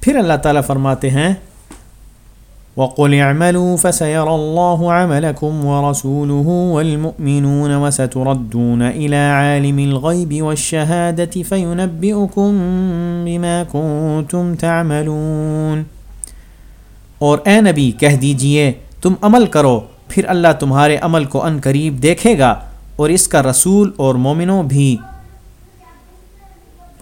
پھر اللہ تعالیٰ فرماتے ہیں، وقل اعملوا فسيرى الله عملكم ورسوله والمؤمنون وستردون إلى عالم الغيب والشهادة فينبئكم بما كنتم تعملون۔ اور اے نبی، کہہ دیجیے، تم عمل کرو، پھر اللہ تمہارے عمل کو ان قریب دیکھے گا، اور اس کا رسول اور مومنوں بھی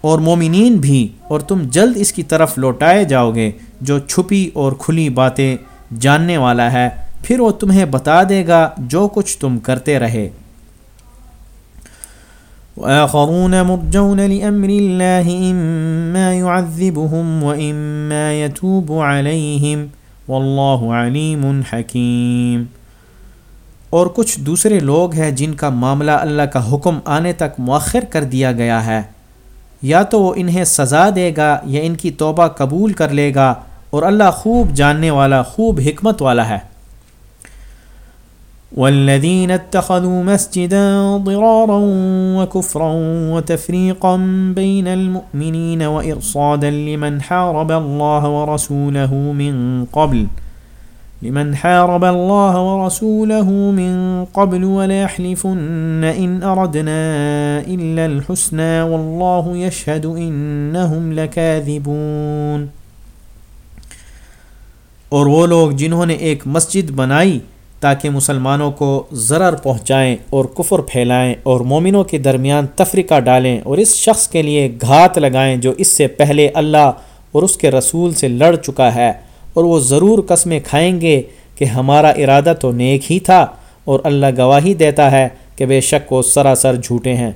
اور مومنین بھی، اور تم جلد اس کی طرف لوٹائے جاؤ گے، جو چھپی اور کھلی باتیں جاننے والا ہے، پھر وہ تمہیں بتا دے گا جو کچھ تم کرتے رہے۔ وآخرون مرجون لأمر الله إما يعذبهم وإما يتوب عليهم والله عليم حكيم۔ اور کچھ دوسرے لوگ ہیں جن کا معاملہ اللہ کا حکم آنے تک مؤخر کر دیا گیا ہے۔ یا تو وہ انہیں سزا دے گا یا ان کی توبہ قبول کر لے گا اور اللہ خوب جاننے والا، خوب حکمت والا ہے۔ والذين اتخذوا مسجدا ضرارا وكفرا وتفريقا بين المؤمنين وإرصادا لمن حارب الله ورسوله من قبل لمن حارب الله ورسوله من قبل ولا يحلفن إن أردنا إلا الحسنى والله يشهد إنهم لكاذبون۔ اور وہ لوگ جنہوں نے ایک مسجد بنائی تاکہ مسلمانوں کو ضرر پہنچائیں اور کفر پھیلائیں اور مومنوں کے درمیان تفریقہ ڈالیں اور اس شخص کے لیے گھات لگائیں جو اس سے پہلے اللہ اور اس کے رسول سے لڑ چکا ہے۔ اور وہ ضرور قسمیں کھائیں گے کہ ہمارا ارادہ تو نیک ہی تھا اور اللہ گواہی دیتا ہے کہ بے شک وہ سراسر جھوٹے ہیں۔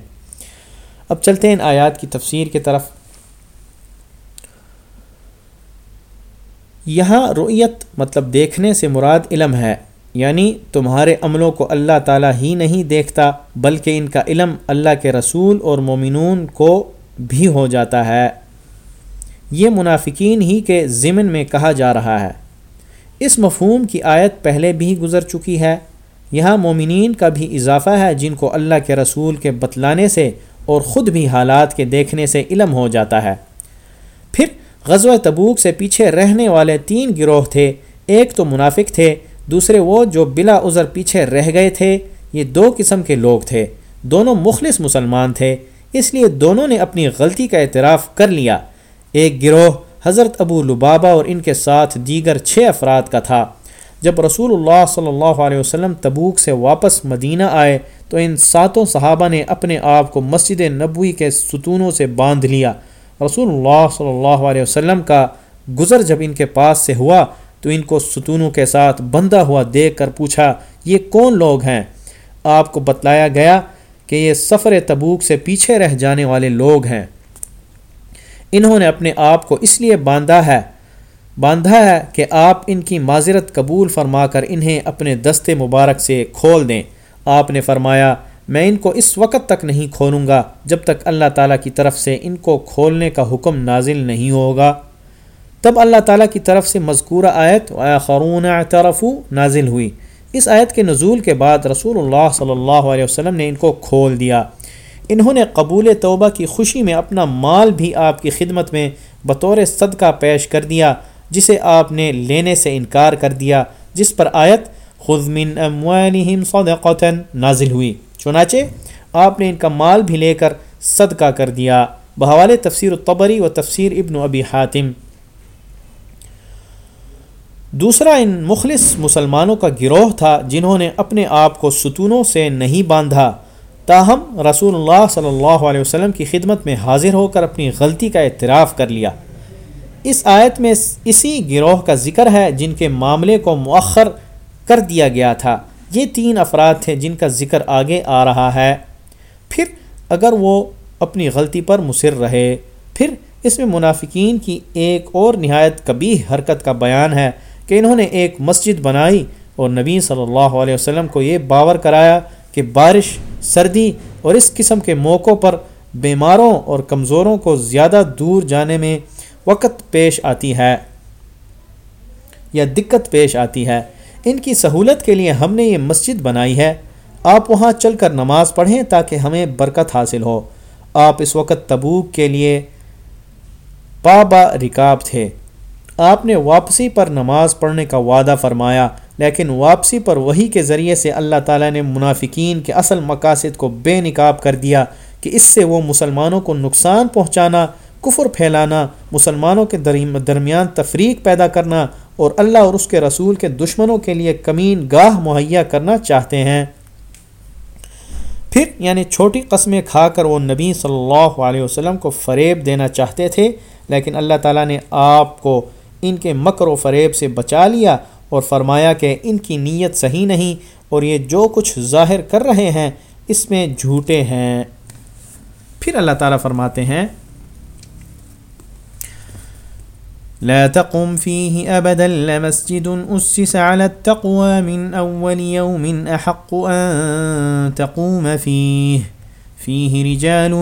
اب چلتے ہیں ان آیات کی تفسیر کی طرف۔ یہاں رؤیت مطلب دیکھنے سے مراد علم ہے یعنی تمہارے عملوں کو اللہ تعالیٰ ہی نہیں دیکھتا، بلکہ ان کا علم اللہ کے رسول اور مومنون کو بھی ہو جاتا ہے۔ یہ منافقین ہی کے ضمن میں کہا جا رہا ہے۔ اس مفہوم کی آیت پہلے بھی گزر چکی ہے۔ یہاں مومنین کا بھی اضافہ ہے جن کو اللہ کے رسول کے بتلانے سے اور خود بھی حالات کے دیکھنے سے علم ہو جاتا ہے۔ پھر غزوہ تبوک سے پیچھے رہنے والے تین گروہ تھے۔ ایک تو منافق تھے، دوسرے وہ جو بلا عذر پیچھے رہ گئے تھے۔ یہ دو قسم کے لوگ تھے۔ دونوں مخلص مسلمان تھے، اس لیے دونوں نے اپنی غلطی کا اعتراف کر لیا۔ ایک گروہ حضرت ابو لبابا اور ان کے ساتھ دیگر چھ افراد کا تھا۔ جب رسول اللہ صلی اللہ علیہ وسلم تبوک سے واپس مدینہ آئے، تو ان ساتوں صحابہ نے اپنے آپ کو مسجد نبوی کے ستونوں سے باندھ لیا۔ رسول اللہ صلی اللہ علیہ وسلم کا گزر جب ان کے پاس سے ہوا، تو ان کو ستونوں کے ساتھ بندھا ہوا دیکھ کر پوچھا، یہ کون لوگ ہیں؟ آپ کو بتلایا گیا کہ یہ سفر تبوک سے پیچھے رہ جانے والے لوگ ہیں۔ انہوں نے اپنے آپ کو اس لیے باندھا ہے باندھا ہے کہ آپ ان کی معذرت قبول فرما کر انہیں اپنے دستے مبارک سے کھول دیں۔ آپ نے فرمایا، میں ان کو اس وقت تک نہیں کھولوں گا جب تک اللہ تعالیٰ کی طرف سے ان کو کھولنے کا حکم نازل نہیں ہوگا۔ تب اللہ تعالیٰ کی طرف سے مذکورہ آیت خرون اعترف نازل ہوئی۔ اس آیت کے نزول کے بعد رسول اللہ صلی اللہ علیہ وسلم نے ان کو کھول دیا۔ انہوں نے قبول توبہ کی خوشی میں اپنا مال بھی آپ کی خدمت میں بطور صدقہ پیش کر دیا، جسے آپ نے لینے سے انکار کر دیا، جس پر آیت خذ من اموالہم صدقتا نازل ہوئی۔ چنانچہ، آپ نے ان کا مال بھی لے کر صدقہ کر دیا۔ بحوال تفسیر الطبری و تفسیر ابن ابی حاتم۔ دوسرا، ان مخلص مسلمانوں کا گروہ تھا جنہوں نے اپنے آپ کو ستونوں سے نہیں باندھا۔ تاہم، رسول اللہ صلی اللہ علیہ وسلم کی خدمت میں حاضر ہو کر اپنی غلطی کا اعتراف کر لیا۔ اس آیت میں اسی گروہ کا ذکر ہے جن کے معاملے کو مؤخر کر دیا گیا تھا۔ یہ تین افراد تھے جن کا ذکر آگے آ رہا ہے۔ پھر اگر وہ اپنی غلطی پر مصر رہے، پھر اس میں منافقین کی ایک اور نہایت کبھی حرکت کا بیان ہے کہ انہوں نے ایک مسجد بنائی اور نبی صلی اللہ علیہ وسلم کو یہ باور کرایا کہ بارش سردی اور اس قسم کے موقعوں پر بیماروں اور کمزوروں کو زیادہ دور جانے میں وقت پیش آتی ہے یا دقت پیش آتی ہے۔ ان کی سہولت کے لیے ہم نے یہ مسجد بنائی ہے۔ آپ وہاں چل کر نماز پڑھیں تاکہ ہمیں برکت حاصل ہو۔ آپ اس وقت تبوک کے لیے پابا رکاب تھے۔ آپ نے واپسی پر نماز پڑھنے کا وعدہ فرمایا۔ لیکن واپسی پر وہی کے ذریعے سے اللہ تعالیٰ نے منافقین کے اصل مقاصد کو بے نقاب کر دیا کہ اس سے وہ مسلمانوں کو نقصان پہنچانا، کفر پھیلانا، مسلمانوں کے درمیان تفریق پیدا کرنا اور اللہ اور اس کے رسول کے دشمنوں کے لیے کمین گاہ مہیا کرنا چاہتے ہیں۔ پھر یعنی چھوٹی قسمیں کھا کر وہ نبی صلی اللہ علیہ وسلم کو فریب دینا چاہتے تھے، لیکن اللہ تعالیٰ نے آپ کو ان کے مکر و فریب سے بچا لیا۔ اور فرمایا کہ ان کی نیت صحیح نہیں اور یہ جو کچھ ظاہر کر رہے ہیں، اس میں جھوٹے ہیں۔ پھر اللہ تعالیٰ فرماتے ہیں، لا تقم فيه أبدا لمسجد أسس على التقوى من أول يوم أحق أن تقوم فيه فيه رجال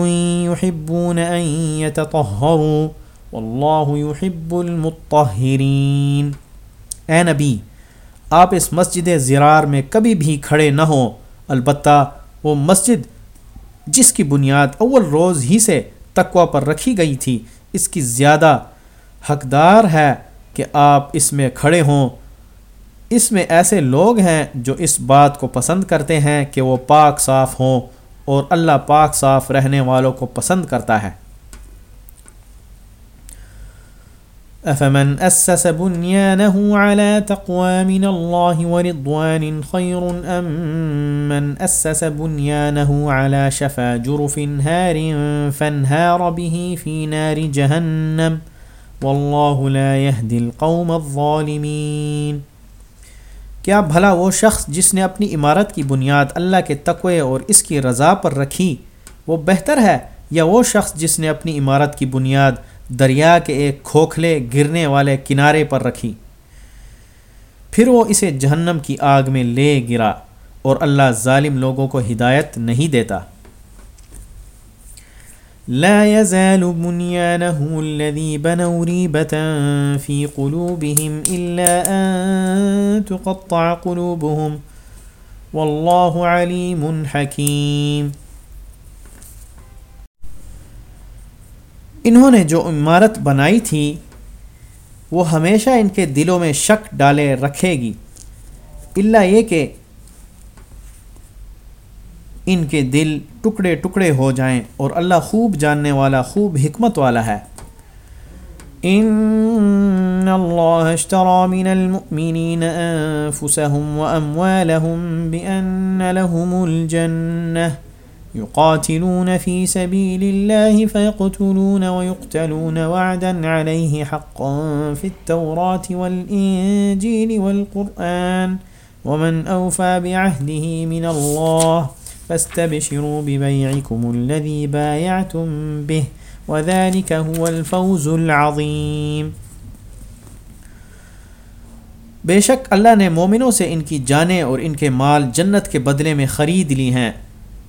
يحبون أن يتطهروا والله يحب المطهرين اے نبی، آپ اس مسجد زرار میں کبھی بھی کھڑے نہ ہوں۔ البتہ وہ مسجد جس کی بنیاد اول روز ہی سے تقوی پر رکھی گئی تھی، اس کی زیادہ حقدار ہے کہ آپ اس میں کھڑے ہوں۔ اس میں ایسے لوگ ہیں جو اس بات کو پسند کرتے ہیں کہ وہ پاک صاف ہوں اور اللہ پاک صاف رہنے والوں کو پسند کرتا ہے۔ افمن اسس بنيانه على تقوى من الله ورضوان خير ام من اسس بنيانه على شفا جرف هار فانهار به في نار جهنم واللہ لا يهدي القوم الظالمین کیا بھلا وہ شخص جس نے اپنی عمارت کی بنیاد اللہ کے تقوی اور اس کی رضا پر رکھی وہ بہتر ہے یا وہ شخص جس نے اپنی عمارت کی بنیاد دریا کے ایک کھوکھلے گرنے والے کنارے پر رکھی۔ پھر وہ اسے جہنم کی آگ میں لے گرا اور اللہ ظالم لوگوں کو ہدایت نہیں دیتا۔ لا يزال بنيانه الذي بنوا ريبة في قلوبهم إلا أن تقطع قلوبهم والله عليم حكيم۔ انہوں نے جو عمارت بنائی تھی، وہ ہمیشہ ان کے دلوں میں شک ڈالے رکھے گی۔ اللہ یہ کہ ان کے دل ٹکڑے ٹکڑے ہو جائیں اور اللہ خوب جاننے والا، خوب حکمت والا ہے۔ ان اللہ اشترى من المؤمنین انفسهم واموالهم بان لهم الجنہ۔ يقاتلون في سبيل الله فيقتلون ويقتلون وعدا عليه حقا في التوراة والإنجيل والقرآن ومن أوفى بعهده من الله فاستبشروا ببيعكم الذي بايعتم به وذلك هو الفوز العظيم بے شک اللہ نے مومنوں سے ان کی جانیں اور ان کے مال جنت کے بدلے میں خرید لی ہیں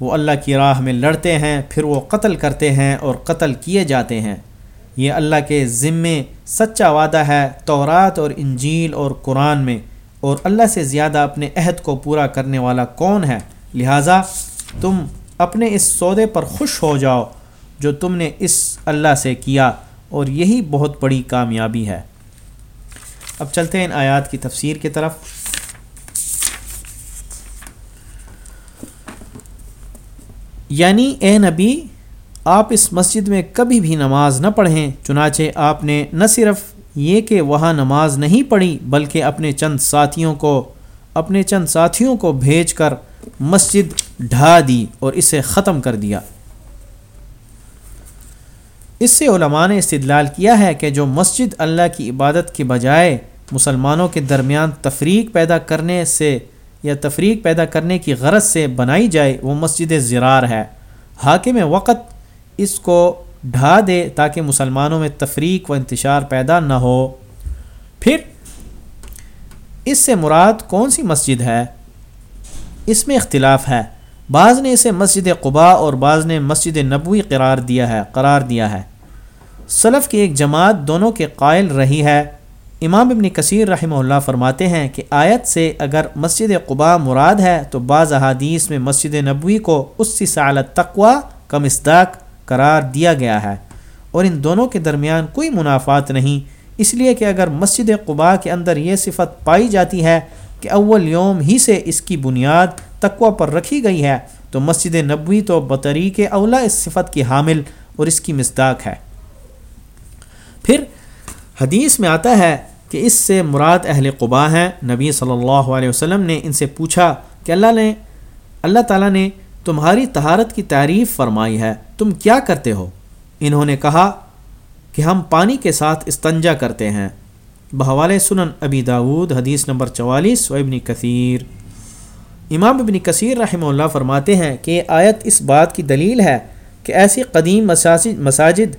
وہ اللہ کی راہ میں لڑتے ہیں، پھر وہ قتل کرتے ہیں اور قتل کیے جاتے ہیں۔ یہ اللہ کے ذمے سچا وعدہ ہے تورات اور انجیل اور قرآن میں۔ اور اللہ سے زیادہ اپنے عہد کو پورا کرنے والا کون ہے؟ لہٰذا تم اپنے اس سودے پر خوش ہو جاؤ جو تم نے اس اللہ سے کیا۔ اور یہی بہت بڑی کامیابی ہے۔ اب چلتے ہیں ان آیات کی تفسیر کی طرف۔ یعنی اے نبی، آپ اس مسجد میں کبھی بھی نماز نہ پڑھیں، چنانچہ آپ نے نہ صرف یہ کہ وہاں نماز نہیں پڑھی، بلکہ اپنے چند ساتھیوں کو، اپنے چند ساتھیوں کو بھیج کر مسجد ڈھا دی اور اسے ختم کر دیا۔ اس سے علماء نے استدلال کیا ہے کہ جو مسجد اللہ کی عبادت کے بجائے مسلمانوں کے درمیان تفریق پیدا کرنے سے یا تفریق پیدا کرنے کی غرض سے بنائی جائے، وہ مسجد زرار ہے۔ حاکم وقت اس کو ڈھا دے تاکہ مسلمانوں میں تفریق و انتشار پیدا نہ ہو۔ پھر اس سے مراد کون سی مسجد ہے؟ اس میں اختلاف ہے۔ بعض نے اسے مسجد قبا اور بعض نے مسجد نبوی قرار دیا ہے، قرار دیا ہے۔ سلف کی ایک جماعت دونوں کے قائل رہی ہے۔ امام ابن کثیر رحمہ اللہ فرماتے ہیں کہ آیت سے اگر مسجد قبا مراد ہے تو بعض احادیث میں مسجد نبوی کو اس سی سالت تقوا کا مصداق قرار دیا گیا ہے اور ان دونوں کے درمیان کوئی منافعات نہیں۔ اس لیے کہ اگر مسجد قباء کے اندر یہ صفت پائی جاتی ہے کہ اول یوم ہی سے اس کی بنیاد تقوی پر رکھی گئی ہے، تو مسجد نبوی تو بطریق اولا اس صفت کی حامل اور اس کی مصداق ہے۔ پھر حدیث میں آتا ہے کہ اس سے مراد اہل قبا ہیں۔ نبی صلی اللہ علیہ وسلم نے ان سے پوچھا کہ اللہ نے، اللہ تعالیٰ نے تمہاری تہارت کی تعریف فرمائی ہے، تم کیا کرتے ہو؟ انہوں نے کہا کہ ہم پانی کے ساتھ استنجا کرتے ہیں۔ بحوال سنن ابی داود، حدیث نمبر چوالیس و ابن کثیر۔ امام ابن کثیر رحمہ اللہ فرماتے ہیں کہ آیت اس بات کی دلیل ہے کہ ایسی قدیم مساجد مساجد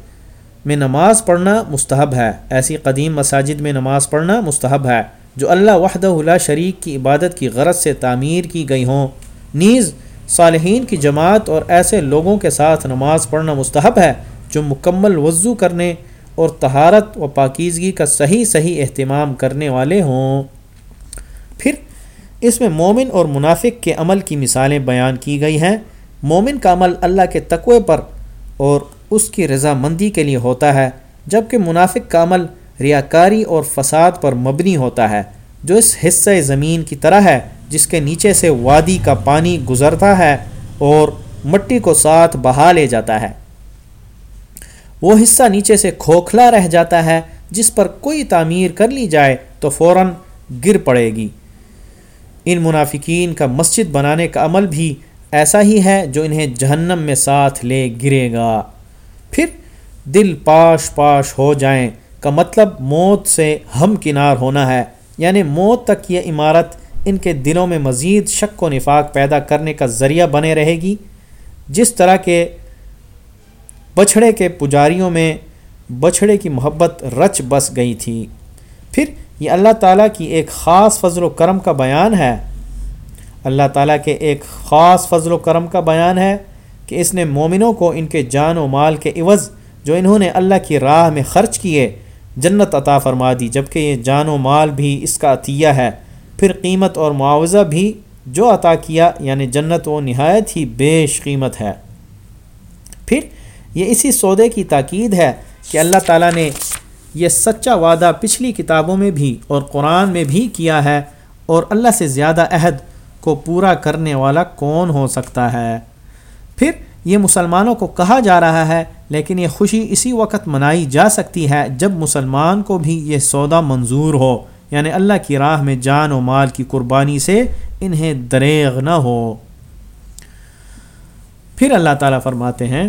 میں نماز پڑھنا مستحب ہے۔ ایسی قدیم مساجد میں نماز پڑھنا مستحب ہے، جو اللہ وحدہ اللہ شریک کی عبادت کی غرض سے تعمیر کی گئی ہوں۔ نیز، صالحین کی جماعت اور ایسے لوگوں کے ساتھ نماز پڑھنا مستحب ہے، جو مکمل وضو کرنے اور تہارت و پاکیزگی کا صحیح صحیح اہتمام کرنے والے ہوں۔ پھر، اس میں مومن اور منافق کے عمل کی مثالیں بیان کی گئی ہیں۔ مومن کا عمل اللہ کے تقوی پر اور اس کی رضامندی کے لیے ہوتا ہے، جبکہ منافق کا عمل ریاکاری اور فساد پر مبنی ہوتا ہے، جو اس حصہ زمین کی طرح ہے جس کے نیچے سے وادی کا پانی گزرتا ہے اور مٹی کو ساتھ بہا لے جاتا ہے۔ وہ حصہ نیچے سے کھوکھلا رہ جاتا ہے، جس پر کوئی تعمیر کر لی جائے تو فوراً گر پڑے گی۔ ان منافقین کا مسجد بنانے کا عمل بھی ایسا ہی ہے جو انہیں جہنم میں ساتھ لے گرے گا۔ پھر دل پاش پاش ہو جائیں، کا مطلب موت سے ہم کنار ہونا ہے۔ یعنی موت تک یہ عمارت ان کے دلوں میں مزید شک و نفاق پیدا کرنے کا ذریعہ بنے رہے گی۔ جس طرح کے بچھڑے کے پجاریوں میں بچھڑے کی محبت رچ بس گئی تھی۔ پھر یہ اللہ تعالیٰ کی ایک خاص فضل و کرم کا بیان ہے۔ اللہ تعالیٰ کے ایک خاص فضل و کرم کا بیان ہے۔ کہ اس نے مومنوں کو ان کے جان و مال کے عوض جو انہوں نے اللہ کی راہ میں خرچ کیے، جنت عطا فرما دی۔ جبکہ یہ جان و مال بھی اس کا عطیہ ہے، پھر قیمت اور معاوضہ بھی جو عطا کیا یعنی جنت و نہایت ہی بیش قیمت ہے۔ پھر یہ اسی سودے کی تاکید ہے کہ اللہ تعالیٰ نے یہ سچا وعدہ پچھلی کتابوں میں بھی اور قرآن میں بھی کیا ہے اور اللہ سے زیادہ عہد کو پورا کرنے والا کون ہو سکتا ہے؟ پھر یہ مسلمانوں کو کہا جا رہا ہے، لیکن یہ خوشی اسی وقت منائی جا سکتی ہے جب مسلمان کو بھی یہ سودا منظور ہو۔ یعنی اللہ کی راہ میں جان و مال کی قربانی سے انہیں دریغ نہ ہو۔ پھر اللہ تعالیٰ فرماتے ہیں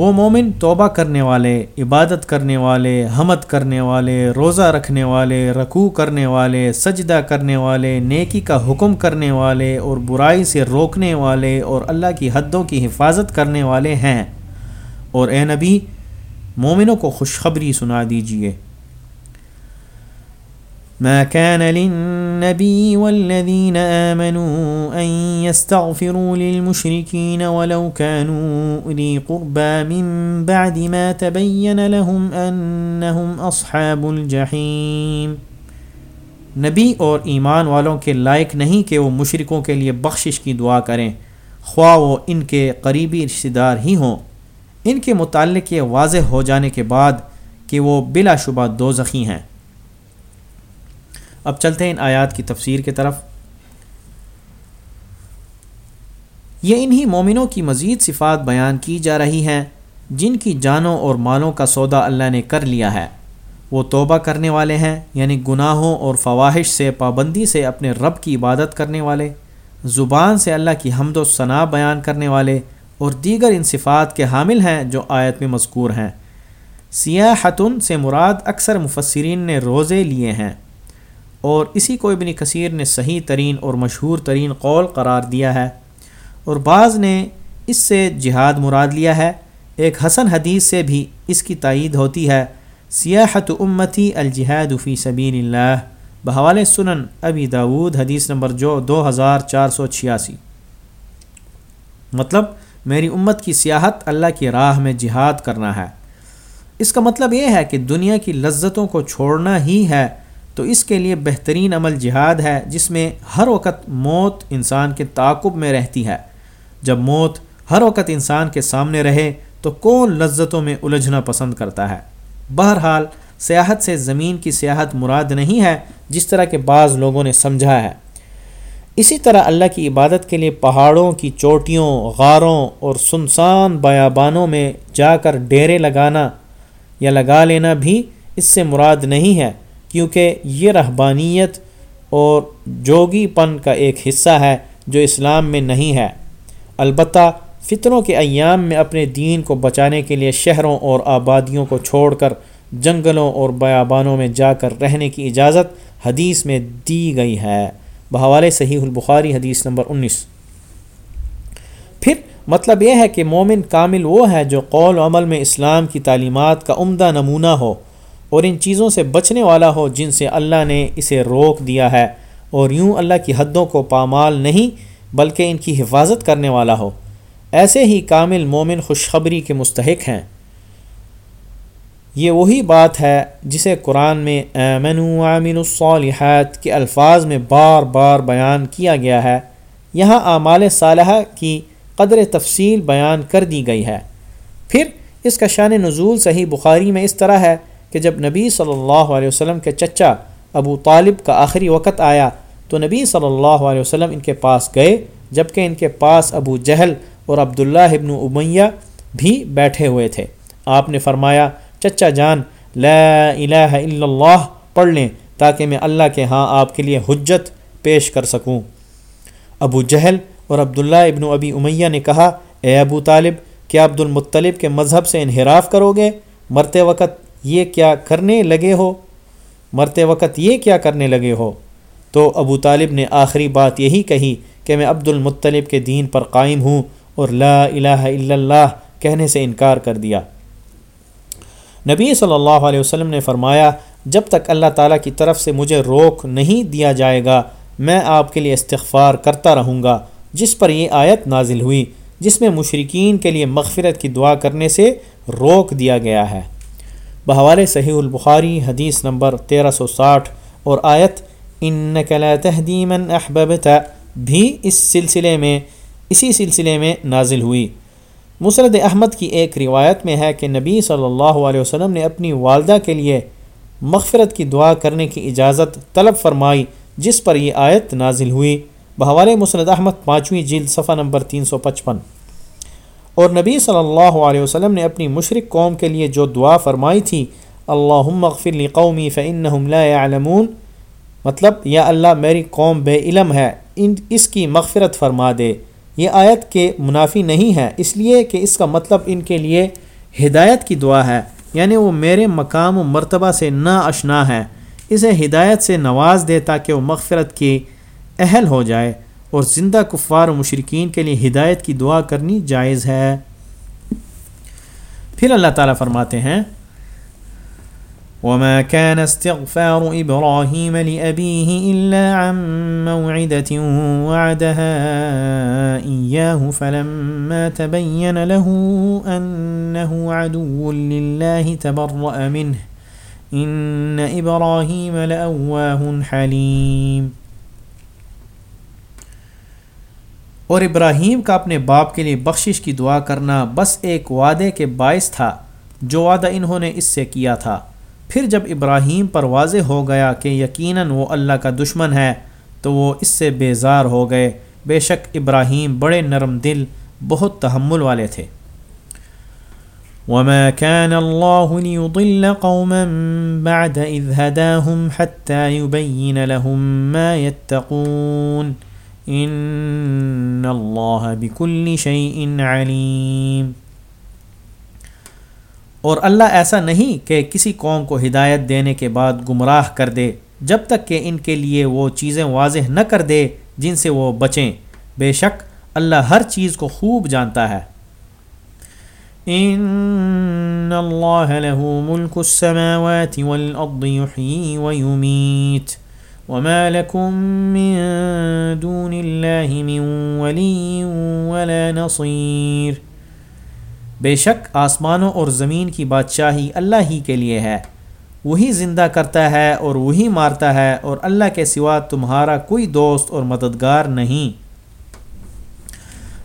وہ مومن توبہ کرنے والے، عبادت کرنے والے، حمد کرنے والے، روزہ رکھنے والے، رکوع کرنے والے، سجدہ کرنے والے، نیکی کا حکم کرنے والے اور برائی سے روکنے والے اور اللہ کی حدوں کی حفاظت کرنے والے ہیں۔ اور اے نبی، مومنوں کو خوشخبری سنا دیجیے ما كان للنبي والذين آمنوا أن يستغفروا للمشركين ولو كانوا أولي قربى من بعد ما تبين لهم أنهم أصحاب الجحيم۔ نبی اور ایمان والوں کے لائق نہیں کہ وہ مشرکوں کے لیے بخشش کی دعا کریں۔ خواہ وہ ان کے قریبی رشتہ دار ہی ہوں۔ ان کے متعلق یہ واضح ہو جانے کے بعد کہ وہ بلا شبہ دو زخی ہیں۔ اب چلتے ہیں ان آیات کی تفسیر کی طرف۔ یہ انہی مومنوں کی مزید صفات بیان کی جا رہی ہیں جن کی جانوں اور مالوں کا سودا اللہ نے کر لیا ہے۔ وہ توبہ کرنے والے ہیں یعنی گناہوں اور فواہش سے، پابندی سے اپنے رب کی عبادت کرنے والے، زبان سے اللہ کی حمد و ثناء بیان کرنے والے اور دیگر ان صفات کے حامل ہیں جو آیت میں مذکور ہیں۔ سیاحتن سے مراد اکثر مفسرین نے روزے لیے ہیں۔ اور اسی کو ابن کثیر نے صحیح ترین اور مشہور ترین قول قرار دیا ہے اور بعض نے اس سے جہاد مراد لیا ہے۔ ایک حسن حدیث سے بھی اس کی تائید ہوتی ہے۔ سیاحت امتی الجہاد فی سبین اللہ بحوال سنن ابی داود، حدیث نمبر جو دو ہزار چار سو چھیاسی۔ مطلب میری امت کی سیاحت اللہ کی راہ میں جہاد کرنا ہے۔ اس کا مطلب یہ ہے کہ دنیا کی لذتوں کو چھوڑنا ہی ہے۔ تو اس کے لیے بہترین عمل جہاد ہے جس میں ہر وقت موت انسان کے تعاقب میں رہتی ہے۔ جب موت ہر وقت انسان کے سامنے رہے تو کون لذتوں میں الجھنا پسند کرتا ہے؟ بہرحال، سیاحت سے زمین کی سیاحت مراد نہیں ہے جس طرح کے بعض لوگوں نے سمجھا ہے۔ اسی طرح اللہ کی عبادت کے لیے پہاڑوں کی چوٹیوں، غاروں اور سنسان بیابانوں میں جا کر ڈیرے لگانا یا لگا لینا بھی اس سے مراد نہیں ہے۔ کیونکہ یہ رہبانیت اور جوگی پن کا ایک حصہ ہے جو اسلام میں نہیں ہے۔ البتہ فطروں کے ایام میں اپنے دین کو بچانے کے لیے شہروں اور آبادیوں کو چھوڑ کر جنگلوں اور بیابانوں میں جا کر رہنے کی اجازت حدیث میں دی گئی ہے۔ بحوالے صحیح البخاری حدیث نمبر انیس۔ پھر مطلب یہ ہے کہ مومن کامل وہ ہے جو قول و عمل میں اسلام کی تعلیمات کا عمدہ نمونہ ہو۔ اور ان چیزوں سے بچنے والا ہو جن سے اللہ نے اسے روک دیا ہے اور یوں اللہ کی حدوں کو پامال نہیں بلکہ ان کی حفاظت کرنے والا ہو۔ ایسے ہی کامل مومن خوشخبری کے مستحق ہیں۔ یہ وہی بات ہے جسے قرآن میں امن عامن الصالحات کے الفاظ میں بار بار بیان کیا گیا ہے۔ یہاں اعمال صالحہ کی قدر تفصیل بیان کر دی گئی ہے۔ پھر اس کا شان نزول صحیح بخاری میں اس طرح ہے۔ کہ جب نبی صلی اللہ علیہ وسلم کے چچا ابو طالب کا آخری وقت آیا تو نبی صلی اللہ علیہ وسلم ان کے پاس گئے، جبکہ ان کے پاس ابو جہل اور عبداللہ ابن امیہ بھی بیٹھے ہوئے تھے۔ آپ نے فرمایا، چچا جان، لا الہ الا اللہ، پڑھ لیں تاکہ میں اللہ کے ہاں آپ کے لیے حجت پیش کر سکوں۔ ابو جہل اور عبداللہ ابن ابی امیہ نے کہا، اے ابو طالب، کیا عبد المطلب کے مذہب سے انحراف کرو گے؟ مرتے وقت یہ کیا کرنے لگے ہو؟ مرتے وقت یہ کیا کرنے لگے ہو؟ تو ابو طالب نے آخری بات یہی کہی کہ میں عبد المطلب کے دین پر قائم ہوں اور لا الہ الا اللہ کہنے سے انکار کر دیا۔ نبی صلی اللہ علیہ وسلم نے فرمایا، جب تک اللہ تعالیٰ کی طرف سے مجھے روک نہیں دیا جائے گا، میں آپ کے لیے استغفار کرتا رہوں گا۔ جس پر یہ آیت نازل ہوئی، جس میں مشرقین کے لیے مغفرت کی دعا کرنے سے روک دیا گیا ہے۔ بحوال صحیح البخاری حدیث نمبر تیرہ سو ساٹھ اور آیت ان اور نبی صلی اللہ علیہ وسلم نے اپنی مشرق قوم کے لیے جو دعا فرمائی تھی اللہ مغفر قومی فن لا يعلمون مطلب یا اللہ میری قوم بے علم ہے، ان اس کی مغفرت فرما دے۔ یہ آیت کے منافی نہیں ہے، اس لیے کہ اس کا مطلب ان کے لیے ہدایت کی دعا ہے۔ یعنی وہ میرے مقام و مرتبہ سے نہ اشنا ہے۔ اسے ہدایت سے نواز دے تاکہ وہ مغفرت کی اہل ہو جائے۔ اور زندہ کفار و مشرقین کے لیے ہدایت کی دعا کرنی جائز ہے۔ پھر اللہ تعالیٰ فرماتے ہیں، وما كان استغفار إبراهيم لأبيه إلا عن موعدة وعدها إياه فلما تبين له أنه عدو لله تبرأ منه إن إبراهيم لأواه حليم اور ابراہیم کا اپنے باپ کے لیے بخشش کی دعا کرنا بس ایک وعدے کے باعث تھا، جو وعدہ انہوں نے اس سے کیا تھا۔ پھر جب ابراہیم پر واضح ہو گیا کہ یقیناً وہ اللہ کا دشمن ہے، تو وہ اس سے بیزار ہو گئے۔ بے شک ابراہیم بڑے نرم دل، بہت تحمل والے تھے۔ وما كان الله ليضل قوما بعد إذ هداهم حتى يبين لهم ما يتقون إن الله بكل شيء عليم۔ اور اللہ ایسا نہیں کہ کسی قوم کو ہدایت دینے کے بعد گمراہ کر دے، جب تک کہ ان کے لیے وہ چیزیں واضح نہ کر دے جن سے وہ بچیں۔ بے شک اللہ ہر چیز کو خوب جانتا ہے۔ ان اللہ له ملک السماوات والارض يحيي ويميت۔ وما لكم من دون الله من ولي ولا نصير۔ بے شک آسمانوں اور زمین کی بادشاہی اللہ ہی کے لیے ہے۔ وہی زندہ کرتا ہے اور وہی مارتا ہے اور اللہ کے سوا تمہارا کوئی دوست اور مددگار نہیں۔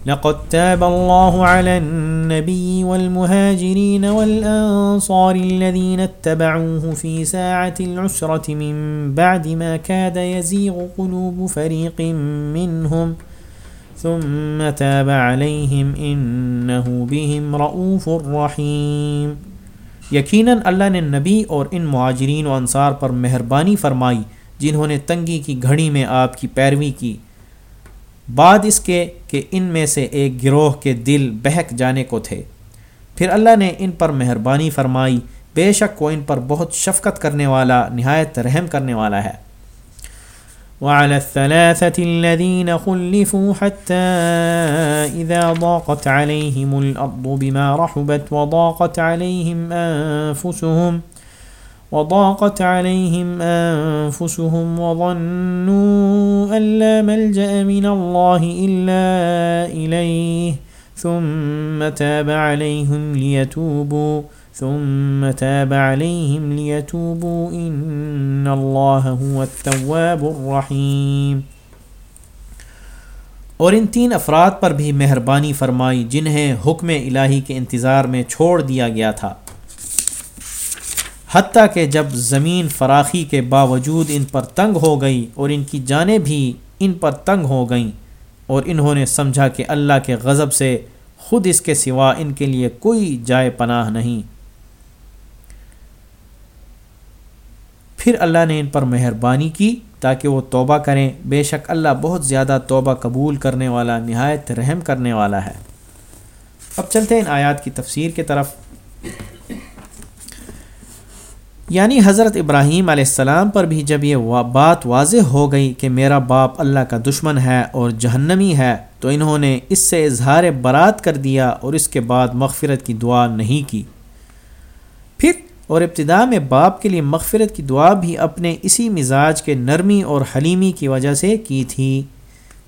لقد تاب الله على النبي والمهاجرين والأنصار الذين اتبعوه في ساعة العسرة من بعد ما كاد يزيغ قلوب فريق منهم ثم تاب عليهم إنه بهم رؤوف رحيم. یقیناً اللہ نے نبی اور ان مہاجرین و انصار پر مہربانی فرمائی جنہوں نے تنگی کی گھڑی میں آپ کی پیروی کی بعد اس کے کہ ان میں سے ایک گروہ کے دل بہک جانے کو تھے۔ پھر اللہ نے ان پر مہربانی فرمائی۔ بے شک وہ ان پر بہت شفقت کرنے والا، نہایت رحم کرنے والا ہے۔ وعلى الثلاثة الذين خلفوا حتى إذا ضاقت عليهم الأرض بما رحبت وضاقت عليهم أنفسهم وضاقت عليهم أنفسهم وظنوا أن لا ملجأ من الله إلا إليه، ثم تاب عليهم ليتوبوا، ثم تاب عليهم ليتوبوا، إن الله هو التواب الرحيم۔ اور ان تین افراد پر بھی مہربانی فرمائی، جنہیں حکم الہی کے انتظار میں چھوڑ دیا گیا تھا۔ حتیٰ کہ جب زمین فراخی کے باوجود ان پر تنگ ہو گئی اور ان کی جانیں بھی ان پر تنگ ہو گئیں اور انہوں نے سمجھا کہ اللہ کے غضب سے خود اس کے سوا ان کے لیے کوئی جائے پناہ نہیں۔ پھر اللہ نے ان پر مہربانی کی تاکہ وہ توبہ کریں۔ بے شک اللہ بہت زیادہ توبہ قبول کرنے والا، نہایت رحم کرنے والا ہے۔ اب چلتے ہیں ان آیات کی تفسیر کی طرف۔ یعنی حضرت ابراہیم علیہ السلام پر بھی جب یہ بات واضح ہو گئی کہ میرا باپ اللہ کا دشمن ہے اور جہنمی ہے، تو انہوں نے اس سے اظہار برات کر دیا اور اس کے بعد مغفرت کی دعا نہیں کی۔ پھر اور ابتدا میں باپ کے لیے مغفرت کی دعا بھی اپنے اسی مزاج کے نرمی اور حلیمی کی وجہ سے کی تھی۔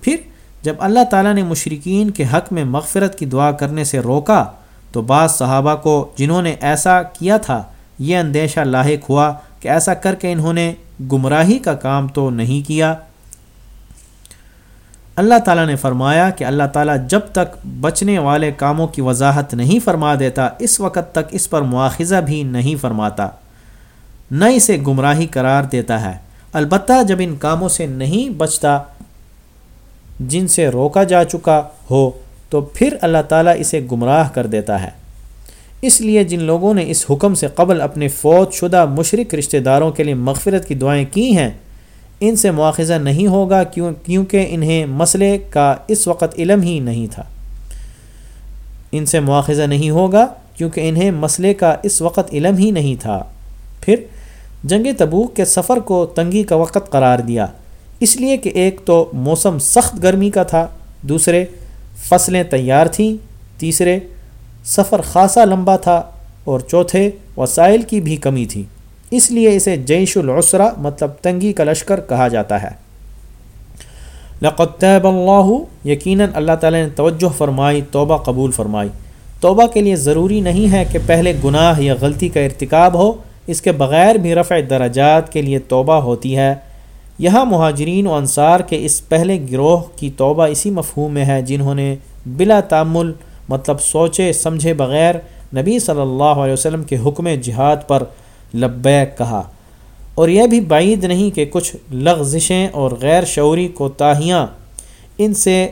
پھر جب اللہ تعالیٰ نے مشرقین کے حق میں مغفرت کی دعا کرنے سے روکا، تو بعض صحابہ کو جنہوں نے ایسا کیا تھا یہ اندیشہ لاحق ہوا کہ ایسا کر کے انہوں نے گمراہی کا کام تو نہیں کیا۔ اللہ تعالیٰ نے فرمایا کہ اللہ تعالیٰ جب تک بچنے والے کاموں کی وضاحت نہیں فرما دیتا، اس وقت تک اس پر مواخذہ بھی نہیں فرماتا۔ نہ اسے گمراہی قرار دیتا ہے۔ البتہ جب ان کاموں سے نہیں بچتا، جن سے روکا جا چکا ہو، تو پھر اللہ تعالیٰ اسے گمراہ کر دیتا ہے۔ اس لیے جن لوگوں نے اس حکم سے قبل اپنے فوت شدہ مشرق رشتہ داروں کے لیے مغفرت کی دعائیں کی ہیں، ان سے مواخذہ نہیں ہوگا کیوں کیونکہ انہیں مسئلے کا اس وقت علم ہی نہیں تھا۔ ان سے مواخذہ نہیں ہوگا کیونکہ انہیں مسئلے کا اس وقت علم ہی نہیں تھا۔ پھر جنگ تبوک کے سفر کو تنگی کا وقت قرار دیا۔ اس لیے کہ ایک تو موسم سخت گرمی کا تھا، دوسرے فصلیں تیار تھیں، تیسرے سفر خاصا لمبا تھا اور چوتھے وسائل کی بھی کمی تھی۔ اس لیے اسے جیش العسرہ مطلب تنگی کا لشکر کہا جاتا ہے۔ لقد اللہ، یقیناً اللہ تعالی نے توجہ فرمائی، توبہ قبول فرمائی۔ توبہ کے لیے ضروری نہیں ہے کہ پہلے گناہ یا غلطی کا ارتکاب ہو، اس کے بغیر بھی رفع درجات کے لیے توبہ ہوتی ہے۔ یہاں مہاجرین و انصار کے اس پہلے گروہ کی توبہ اسی مفہوم میں ہے جنہوں نے بلا تعمل مطلب سوچے، سمجھے بغیر نبی صلی اللہ علیہ وسلم کے حکم جہاد پر لبیک کہا۔ اور یہ بھی بعید نہیں کہ کچھ لغزشیں اور غیر شعوری کوتاہیاں ان سے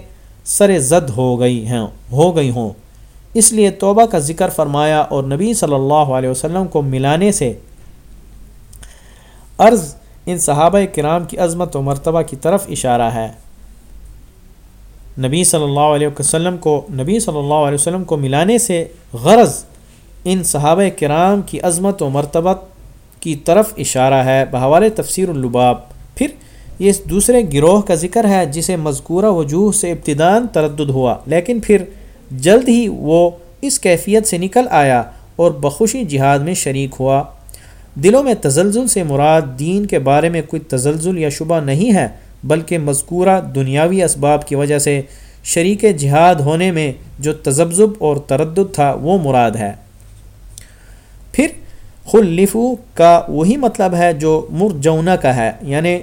سر زد ہو گئی ہیں، ہو گئی ہوں۔ اس لیے توبہ کا ذکر فرمایا اور نبی صلی اللہ علیہ وسلم کو ملانے سے عرض ان صحابہ کرام کی عظمت و مرتبہ کی طرف اشارہ ہے۔ نبی صلی اللہ علیہ وسلم کو نبی صلی اللہ علیہ وسلم کو ملانے سے غرض ان صحابہ کرام کی عظمت و مرتبہ کی طرف اشارہ ہے۔ بحوال تفسیر اللباب۔ پھر یہ اس دوسرے گروہ کا ذکر ہے جسے مذکورہ وجوہ سے ابتدان تردد ہوا۔ لیکن پھر جلد ہی وہ اس کیفیت سے نکل آیا اور بخوشی جہاد میں شریک ہوا۔ دلوں میں تزلزل سے مراد دین کے بارے میں کوئی تزلزل یا شبہ نہیں ہے۔ بلکہ مذکورہ دنیاوی اسباب کی وجہ سے شریک جہاد ہونے میں جو تذبذب اور تردد تھا وہ مراد ہے۔ پھر خلفو کا وہی مطلب ہے جو مرجونہ کا ہے یعنی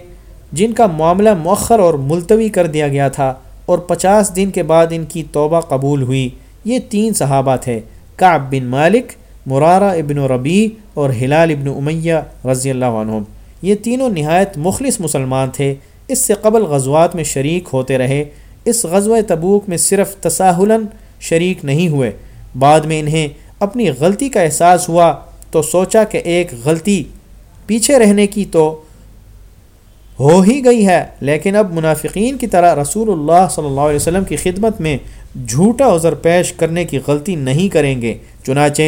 جن کا معاملہ مؤخر اور ملتوی کر دیا گیا تھا اور پچاس دن کے بعد ان کی توبہ قبول ہوئی۔ یہ تین صحابہ تھے، کعب بن مالک، مرارہ ابن و ربی اور ہلال ابن امیہ رضی اللہ عنہم۔ یہ تینوں نہایت مخلص مسلمان تھے۔ اس سے قبل غزوات میں شریک ہوتے رہے۔ اس غزوہ تبوک میں صرف تساہلاً شریک نہیں ہوئے۔ بعد میں انہیں اپنی غلطی کا احساس ہوا تو سوچا کہ ایک غلطی پیچھے رہنے کی تو ہو ہی گئی ہے۔ لیکن اب منافقین کی طرح رسول اللہ صلی اللہ علیہ وسلم کی خدمت میں جھوٹا عذر پیش کرنے کی غلطی نہیں کریں گے۔ چنانچہ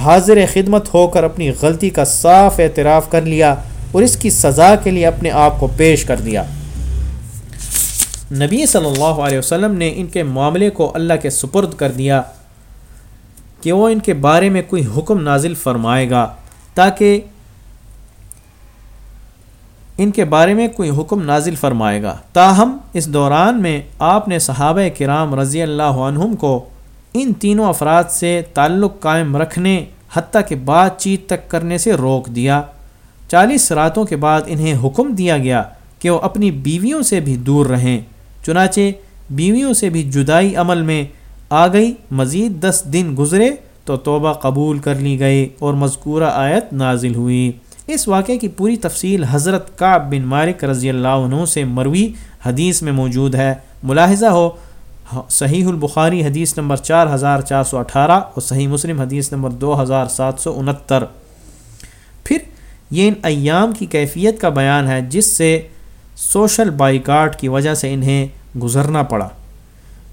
حاضر خدمت ہو کر اپنی غلطی کا صاف اعتراف کر لیا۔ اور اس کی سزا کے لیے اپنے آپ کو پیش کر دیا۔ نبی صلی اللہ علیہ وسلم نے ان کے معاملے کو اللہ کے سپرد کر دیا کہ وہ ان کے بارے میں کوئی حکم نازل فرمائے گا تاکہ ان کے بارے میں کوئی حکم نازل فرمائے گا۔ تاہم، اس دوران میں آپ نے صحابہ کرام رضی اللہ عنہم کو ان تینوں افراد سے تعلق قائم رکھنے، حتیٰ کہ بات چیت تک کرنے سے روک دیا۔ چالیس راتوں کے بعد انہیں حکم دیا گیا کہ وہ اپنی بیویوں سے بھی دور رہیں۔ چنانچہ بیویوں سے بھی جدائی عمل میں آ گئی۔ مزید دس دن گزرے تو توبہ قبول کر لی گئی اور مذکورہ آیت نازل ہوئی۔ اس واقعے کی پوری تفصیل حضرت کعب بن مالک رضی اللہ عنہ سے مروی حدیث میں موجود ہے۔ ملاحظہ ہو، صحیح البخاری حدیث نمبر چار ہزار چار سو اٹھارہ اور صحیح مسلم حدیث نمبر دو ہزار سات سو انہتر۔ پھر یہ ان ایام کی کیفیت کا بیان ہے جس سے سوشل بائیکاٹ کی وجہ سے انہیں گزرنا پڑا۔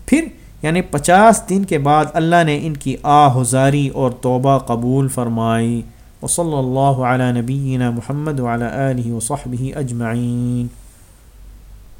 پھر یعنی پچاس دن کے بعد اللہ نے ان کی آہزاری اور توبہ قبول فرمائی۔ وصلی اللہ علیہ نبینا محمد وعلی آلہ وصحبہ اجمعین۔